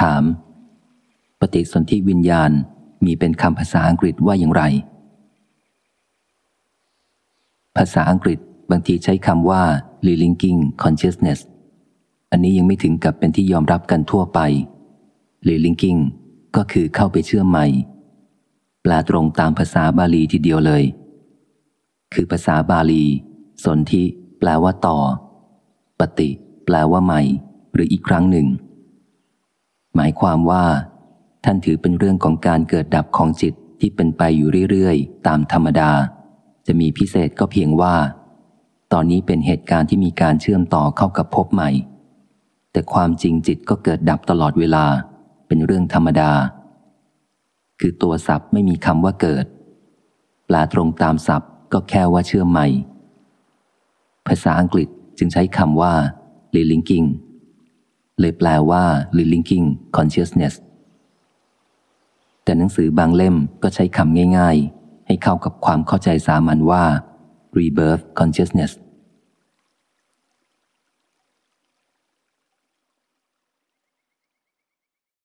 ถาม ปฏิสนธิวิญญาณมีเป็นคำภาษาอังกฤษว่าอย่างไร ภาษาอังกฤษบางทีใช้คำว่า relinking consciousness อันนี้ยังไม่ถึงกับเป็นที่ยอมรับกันทั่วไป relinking ก็คือเข้าไปเชื่อมใหม่ แปลตรงตามภาษาบาลีทีเดียวเลย คือภาษาบาลี สนธิแปลว่าต่อ ปฏิ แปลว่าใหม่ หรืออีกครั้งหนึ่ง หมายความว่า ท่านถือเป็นเรื่องของการเกิดดับของจิตที่เป็นไปอยู่เรื่อยๆ ตามธรรมดา จะมีพิเศษก็เพียงว่า ตอนนี้เป็นเหตุการณ์ที่มีการเชื่อมต่อเข้ากับภพใหม่ แต่ความจริงจิตก็เกิดดับตลอดเวลา เป็นเรื่องธรรมดา คือตัวศัพท์ไม่มีคำว่าเกิดแปลตรงตามศัพท์ก็แค่ว่าเชื่อมใหม่ ภาษาอังกฤษจึงใช้คำว่า relinking เลยแปลว่า relinking consciousness แต่หนังสือบางเล่มก็ใช้คำง่าย ๆ ให้เข้ากับความเข้าใจสามัญว่า rebirth consciousness